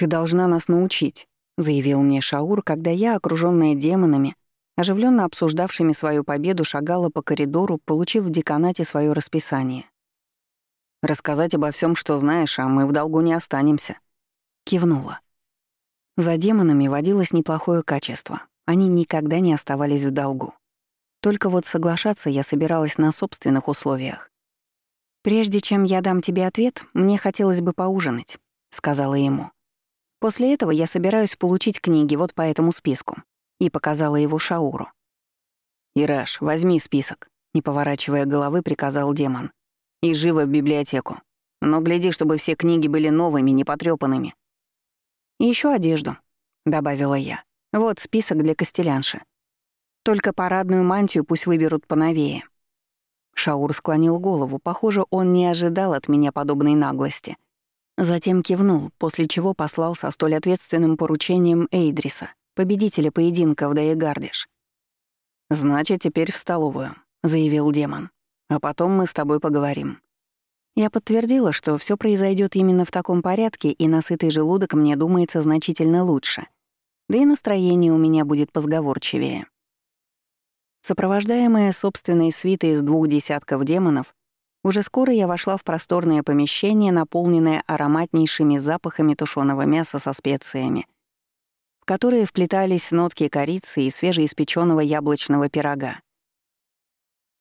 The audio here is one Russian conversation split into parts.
«Ты должна нас научить», — заявил мне Шаур, когда я, окружённая демонами, оживленно обсуждавшими свою победу, шагала по коридору, получив в деканате свое расписание. «Рассказать обо всем, что знаешь, а мы в долгу не останемся». Кивнула. За демонами водилось неплохое качество. Они никогда не оставались в долгу. Только вот соглашаться я собиралась на собственных условиях. «Прежде чем я дам тебе ответ, мне хотелось бы поужинать», — сказала ему. «После этого я собираюсь получить книги вот по этому списку», и показала его Шауру. «Ираш, возьми список», — не поворачивая головы, приказал демон. «И живо в библиотеку. Но гляди, чтобы все книги были новыми, не потрёпанными. И ещё одежду», — добавила я. «Вот список для костелянши. Только парадную мантию пусть выберут поновее». Шаур склонил голову. Похоже, он не ожидал от меня подобной наглости. Затем кивнул, после чего послал со столь ответственным поручением Эйдриса, победителя поединка в Даегардиш. «Значит, теперь в столовую», — заявил демон. «А потом мы с тобой поговорим». Я подтвердила, что все произойдет именно в таком порядке, и насытый желудок мне думается значительно лучше. Да и настроение у меня будет позговорчивее. Сопровождаемая собственной свитой из двух десятков демонов, уже скоро я вошла в просторное помещение, наполненное ароматнейшими запахами тушеного мяса со специями, в которые вплетались нотки корицы и свежеиспеченного яблочного пирога.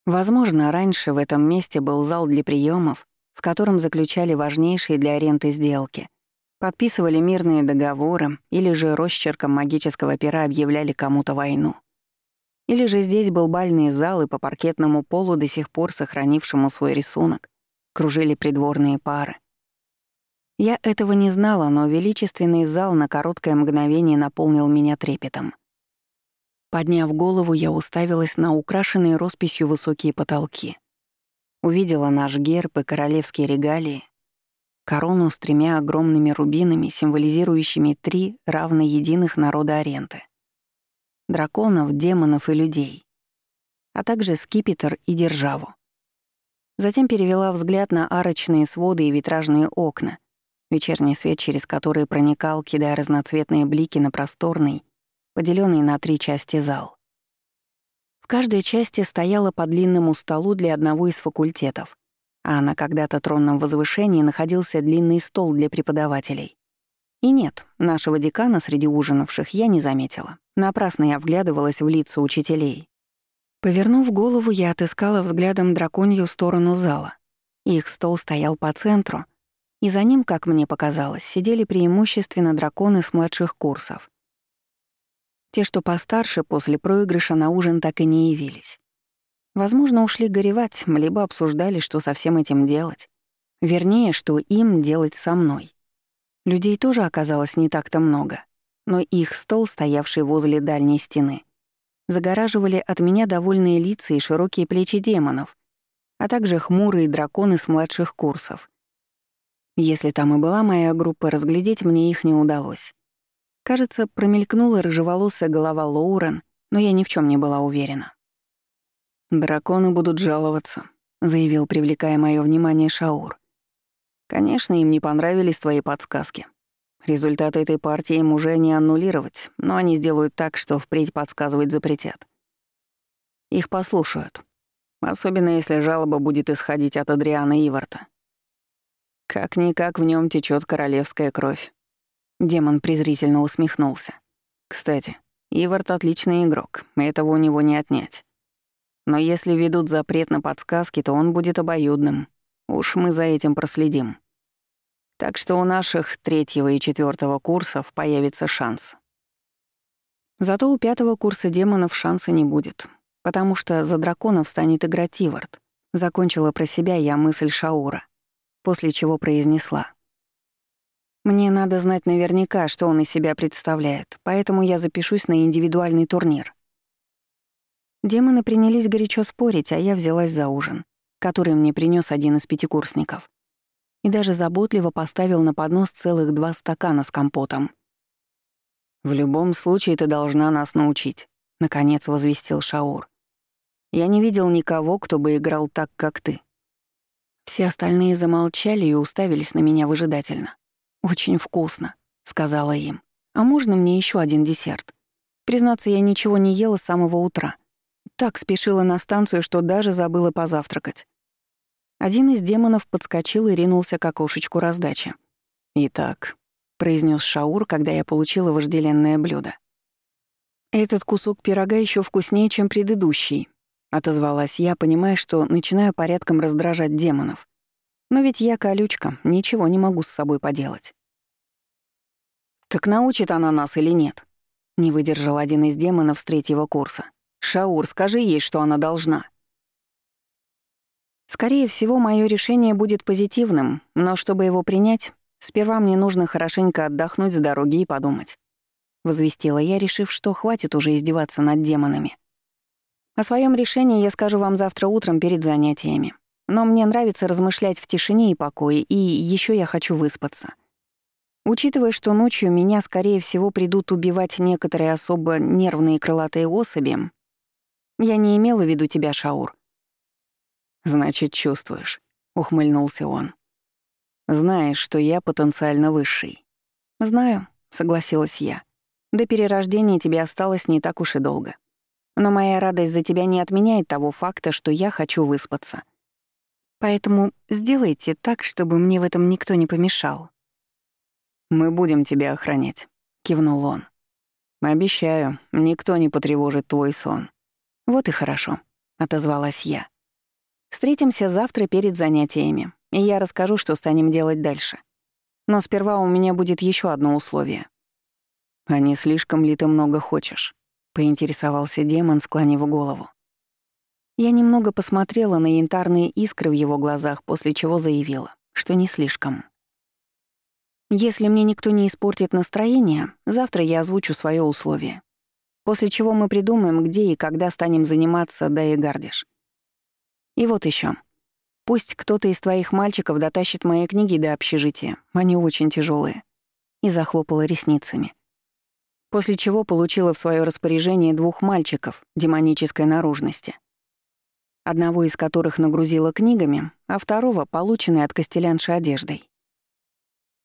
Возможно, раньше в этом месте был зал для приемов, в котором заключали важнейшие для аренды сделки, подписывали мирные договоры или же росчерком магического пера объявляли кому-то войну. Или же здесь был бальный зал, и по паркетному полу, до сих пор сохранившему свой рисунок, кружили придворные пары. Я этого не знала, но величественный зал на короткое мгновение наполнил меня трепетом. Подняв голову, я уставилась на украшенные росписью высокие потолки. Увидела наш герб и королевские регалии, корону с тремя огромными рубинами, символизирующими три равно единых народа Аренты драконов, демонов и людей, а также скипетр и державу. Затем перевела взгляд на арочные своды и витражные окна, вечерний свет через которые проникал, кидая разноцветные блики на просторный, поделенный на три части зал. В каждой части стояла по длинному столу для одного из факультетов, а на когда-то тронном возвышении находился длинный стол для преподавателей. И нет, нашего декана среди ужинавших я не заметила. Напрасно я вглядывалась в лица учителей. Повернув голову, я отыскала взглядом драконью сторону зала. Их стол стоял по центру, и за ним, как мне показалось, сидели преимущественно драконы с младших курсов. Те, что постарше, после проигрыша на ужин так и не явились. Возможно, ушли горевать, либо обсуждали, что со всем этим делать. Вернее, что им делать со мной. Людей тоже оказалось не так-то много, но их стол, стоявший возле дальней стены, загораживали от меня довольные лица и широкие плечи демонов, а также хмурые драконы с младших курсов. Если там и была моя группа, разглядеть мне их не удалось. Кажется, промелькнула рыжеволосая голова Лоурен, но я ни в чем не была уверена. «Драконы будут жаловаться», — заявил, привлекая мое внимание Шаур. Конечно, им не понравились твои подсказки. Результаты этой партии им уже не аннулировать, но они сделают так, что впредь подсказывать запретят. Их послушают. Особенно если жалоба будет исходить от Адриана Иварта. Как-никак в нем течет королевская кровь. Демон презрительно усмехнулся. Кстати, Иварт — отличный игрок, этого у него не отнять. Но если ведут запрет на подсказки, то он будет обоюдным, Уж мы за этим проследим. Так что у наших третьего и четвертого курсов появится шанс. Зато у пятого курса демонов шанса не будет, потому что за драконов станет играть Тивард. Закончила про себя я мысль Шаура, после чего произнесла. «Мне надо знать наверняка, что он из себя представляет, поэтому я запишусь на индивидуальный турнир». Демоны принялись горячо спорить, а я взялась за ужин который мне принес один из пятикурсников. И даже заботливо поставил на поднос целых два стакана с компотом. «В любом случае ты должна нас научить», — наконец возвестил Шаур. «Я не видел никого, кто бы играл так, как ты». Все остальные замолчали и уставились на меня выжидательно. «Очень вкусно», — сказала им. «А можно мне еще один десерт? Признаться, я ничего не ела с самого утра. Так спешила на станцию, что даже забыла позавтракать». Один из демонов подскочил и ринулся к окошечку раздачи. «Итак», — произнес Шаур, когда я получила вожделенное блюдо. «Этот кусок пирога еще вкуснее, чем предыдущий», — отозвалась я, понимая, что начинаю порядком раздражать демонов. Но ведь я колючка, ничего не могу с собой поделать. «Так научит она нас или нет?» — не выдержал один из демонов с третьего курса. «Шаур, скажи ей, что она должна». Скорее всего, мое решение будет позитивным, но чтобы его принять, сперва мне нужно хорошенько отдохнуть с дороги и подумать. Возвестила я, решив, что хватит уже издеваться над демонами. О своем решении я скажу вам завтра утром перед занятиями. Но мне нравится размышлять в тишине и покое, и еще я хочу выспаться. Учитывая, что ночью меня, скорее всего, придут убивать некоторые особо нервные крылатые особи, я не имела в виду тебя, Шаур. «Значит, чувствуешь», — ухмыльнулся он. «Знаешь, что я потенциально высший». «Знаю», — согласилась я. «До перерождения тебе осталось не так уж и долго. Но моя радость за тебя не отменяет того факта, что я хочу выспаться. Поэтому сделайте так, чтобы мне в этом никто не помешал». «Мы будем тебя охранять», — кивнул он. «Обещаю, никто не потревожит твой сон». «Вот и хорошо», — отозвалась я. «Встретимся завтра перед занятиями, и я расскажу, что станем делать дальше. Но сперва у меня будет еще одно условие». «А не слишком ли ты много хочешь?» — поинтересовался демон, склонив голову. Я немного посмотрела на янтарные искры в его глазах, после чего заявила, что не слишком. Если мне никто не испортит настроение, завтра я озвучу свое условие. После чего мы придумаем, где и когда станем заниматься, да и гардиш. И вот еще. Пусть кто-то из твоих мальчиков дотащит мои книги до общежития, они очень тяжелые. И захлопала ресницами. После чего получила в свое распоряжение двух мальчиков демонической наружности. Одного из которых нагрузила книгами, а второго — полученной от костелянши одеждой.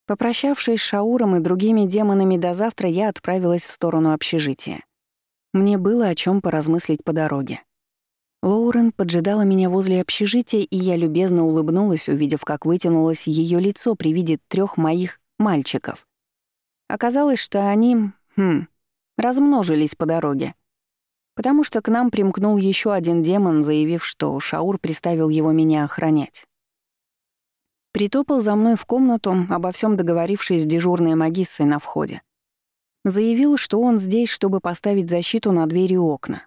Попрощавшись с Шауром и другими демонами до завтра, я отправилась в сторону общежития. Мне было о чем поразмыслить по дороге. Лоурен поджидала меня возле общежития, и я любезно улыбнулась, увидев, как вытянулось ее лицо при виде трех моих мальчиков. Оказалось, что они, хм, размножились по дороге. Потому что к нам примкнул еще один демон, заявив, что Шаур приставил его меня охранять. Притопал за мной в комнату, обо всем договорившись с дежурной магиссой на входе. Заявил, что он здесь, чтобы поставить защиту на двери и окна.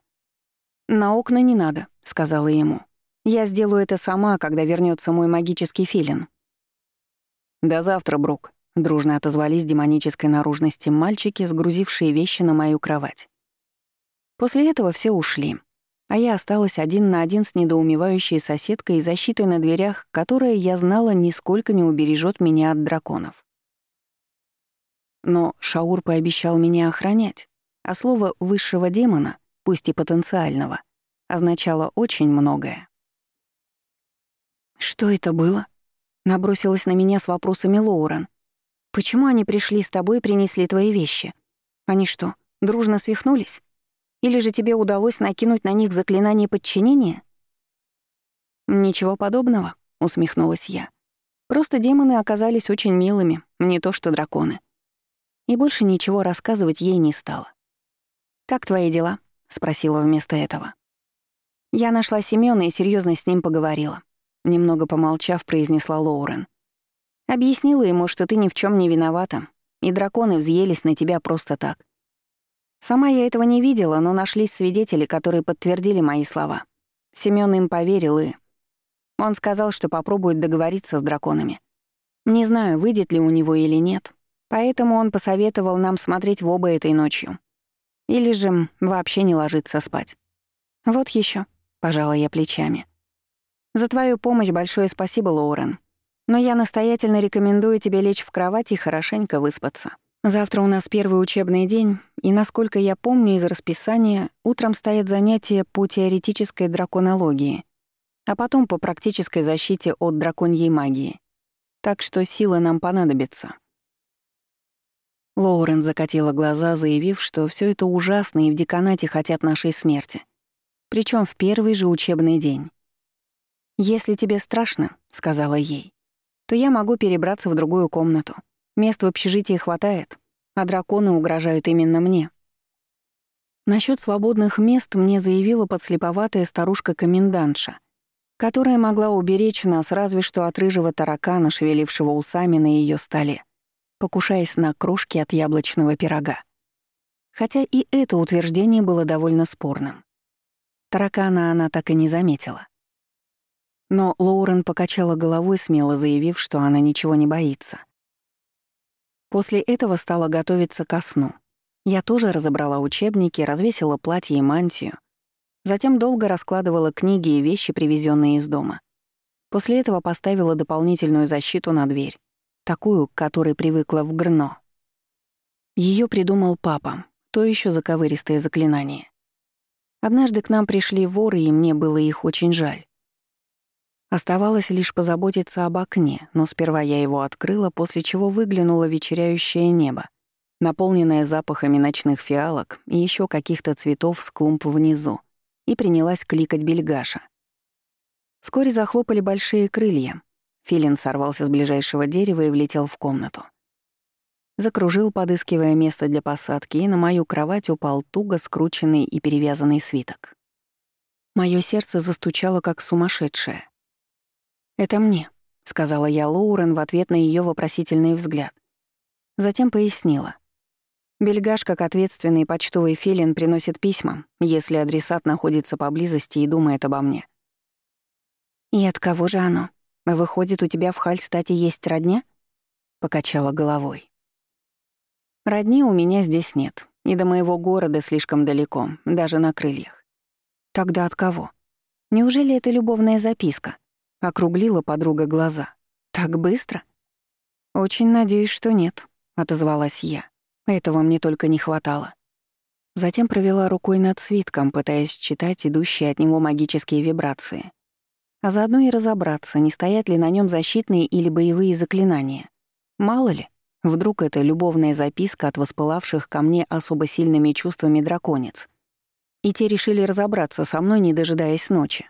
«На окна не надо», — сказала ему. «Я сделаю это сама, когда вернется мой магический филин». «До завтра, Брук», — дружно отозвались демонической наружности мальчики, сгрузившие вещи на мою кровать. После этого все ушли а я осталась один на один с недоумевающей соседкой и защитой на дверях, которая, я знала, нисколько не убережет меня от драконов. Но Шаур пообещал меня охранять, а слово «высшего демона», пусть и потенциального, означало очень многое. «Что это было?» — набросилась на меня с вопросами Лоурен. «Почему они пришли с тобой и принесли твои вещи? Они что, дружно свихнулись?» Или же тебе удалось накинуть на них заклинание подчинения?» «Ничего подобного», — усмехнулась я. «Просто демоны оказались очень милыми, не то что драконы». И больше ничего рассказывать ей не стала. «Как твои дела?» — спросила вместо этого. Я нашла Семёна и серьезно с ним поговорила. Немного помолчав, произнесла Лоурен. Объяснила ему, что ты ни в чем не виновата, и драконы взъелись на тебя просто так. Сама я этого не видела, но нашлись свидетели, которые подтвердили мои слова. Семён им поверил и... Он сказал, что попробует договориться с драконами. Не знаю, выйдет ли у него или нет, поэтому он посоветовал нам смотреть в оба этой ночью. Или же вообще не ложиться спать. Вот еще, пожала я плечами. За твою помощь большое спасибо, Лоурен. Но я настоятельно рекомендую тебе лечь в кровать и хорошенько выспаться. Завтра у нас первый учебный день, и, насколько я помню из расписания, утром стоят занятия по теоретической драконологии, а потом по практической защите от драконьей магии. Так что силы нам понадобятся. Лоурен закатила глаза, заявив, что все это ужасно и в деканате хотят нашей смерти. Причем в первый же учебный день. «Если тебе страшно», — сказала ей, — «то я могу перебраться в другую комнату. Мест в общежитии хватает, а драконы угрожают именно мне». Насчет свободных мест мне заявила подслеповатая старушка-комендантша, которая могла уберечь нас разве что от рыжего таракана, шевелившего усами на ее столе, покушаясь на крошки от яблочного пирога. Хотя и это утверждение было довольно спорным. Таракана она так и не заметила. Но Лоурен покачала головой, смело заявив, что она ничего не боится. После этого стала готовиться ко сну — я тоже разобрала учебники, развесила платье и мантию. Затем долго раскладывала книги и вещи, привезенные из дома. После этого поставила дополнительную защиту на дверь, такую, к которой привыкла в Грно. Ее придумал папа, то еще заковыристое заклинание. Однажды к нам пришли воры, и мне было их очень жаль. Оставалось лишь позаботиться об окне, но сперва я его открыла, после чего выглянуло вечеряющее небо наполненная запахами ночных фиалок и еще каких-то цветов с клумб внизу, и принялась кликать бельгаша. Вскоре захлопали большие крылья. Филин сорвался с ближайшего дерева и влетел в комнату. Закружил, подыскивая место для посадки, и на мою кровать упал туго скрученный и перевязанный свиток. Моё сердце застучало, как сумасшедшее. «Это мне», — сказала я Лоурен в ответ на её вопросительный взгляд. Затем пояснила. Бельгаш, как ответственный почтовый филин, приносит письма, если адресат находится поблизости и думает обо мне. «И от кого же оно? Выходит, у тебя в Хальстате есть родня?» Покачала головой. «Родни у меня здесь нет, и до моего города слишком далеко, даже на крыльях. Тогда от кого? Неужели это любовная записка?» Округлила подруга глаза. «Так быстро?» «Очень надеюсь, что нет», — отозвалась я. Этого мне только не хватало. Затем провела рукой над свитком, пытаясь читать идущие от него магические вибрации. А заодно и разобраться, не стоят ли на нем защитные или боевые заклинания. Мало ли, вдруг это любовная записка от воспылавших ко мне особо сильными чувствами драконец. И те решили разобраться со мной, не дожидаясь ночи.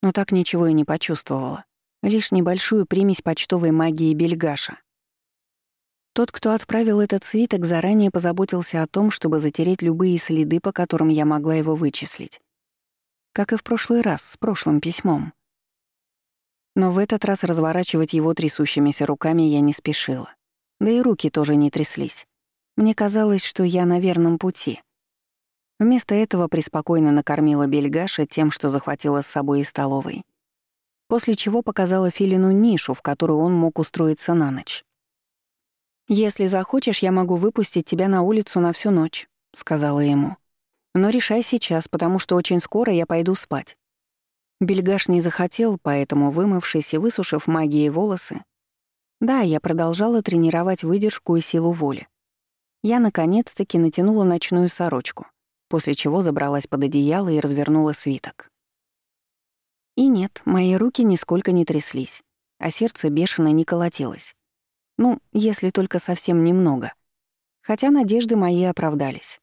Но так ничего и не почувствовала. Лишь небольшую примесь почтовой магии Бельгаша. Тот, кто отправил этот свиток, заранее позаботился о том, чтобы затереть любые следы, по которым я могла его вычислить. Как и в прошлый раз, с прошлым письмом. Но в этот раз разворачивать его трясущимися руками я не спешила. Да и руки тоже не тряслись. Мне казалось, что я на верном пути. Вместо этого преспокойно накормила Бельгаша тем, что захватила с собой из столовой. После чего показала Филину нишу, в которую он мог устроиться на ночь. «Если захочешь, я могу выпустить тебя на улицу на всю ночь», — сказала ему. «Но решай сейчас, потому что очень скоро я пойду спать». Бельгаш не захотел, поэтому, вымывшись и высушив магией волосы, да, я продолжала тренировать выдержку и силу воли. Я наконец-таки натянула ночную сорочку, после чего забралась под одеяло и развернула свиток. И нет, мои руки нисколько не тряслись, а сердце бешено не колотилось. Ну, если только совсем немного. Хотя надежды мои оправдались.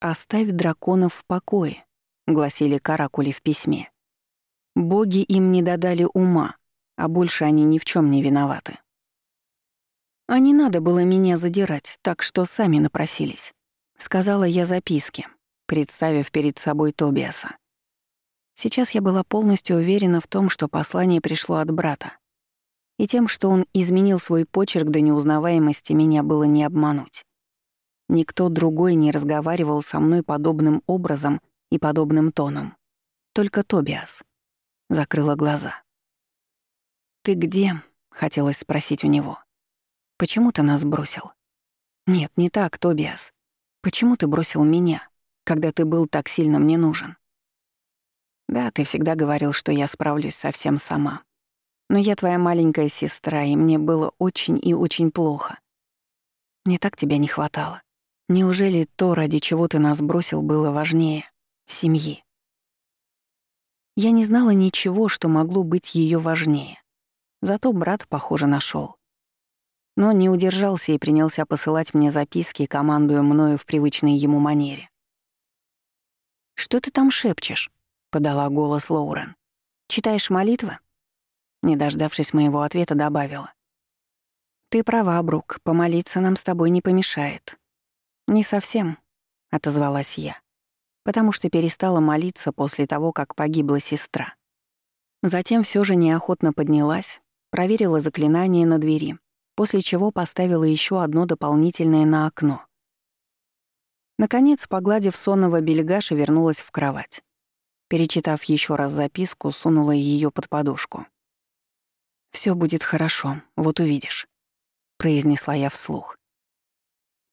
«Оставь драконов в покое», — гласили каракули в письме. «Боги им не додали ума, а больше они ни в чем не виноваты». «А не надо было меня задирать, так что сами напросились», — сказала я записке, представив перед собой Тобиаса. Сейчас я была полностью уверена в том, что послание пришло от брата, и тем, что он изменил свой почерк до неузнаваемости, меня было не обмануть. Никто другой не разговаривал со мной подобным образом и подобным тоном. Только Тобиас. Закрыла глаза. «Ты где?» — хотелось спросить у него. «Почему ты нас бросил?» «Нет, не так, Тобиас. Почему ты бросил меня, когда ты был так сильно мне нужен?» «Да, ты всегда говорил, что я справлюсь совсем сама. Но я твоя маленькая сестра, и мне было очень и очень плохо. Мне так тебя не хватало. Неужели то, ради чего ты нас бросил, было важнее семьи? Я не знала ничего, что могло быть ее важнее. Зато брат, похоже, нашел. но не удержался и принялся посылать мне записки, командуя мною в привычной ему манере. «Что ты там шепчешь?» — подала голос Лоурен. «Читаешь молитвы?» Не дождавшись моего ответа, добавила. «Ты права, Брук, помолиться нам с тобой не помешает». «Не совсем», — отозвалась я, потому что перестала молиться после того, как погибла сестра. Затем все же неохотно поднялась, проверила заклинание на двери, после чего поставила еще одно дополнительное на окно. Наконец, погладив сонного бельгаша, вернулась в кровать. Перечитав еще раз записку, сунула ее под подушку. Все будет хорошо, вот увидишь», — произнесла я вслух.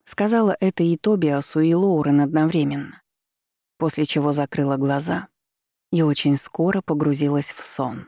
Сказала это и Тобиасу, и Лоурен одновременно, после чего закрыла глаза и очень скоро погрузилась в сон.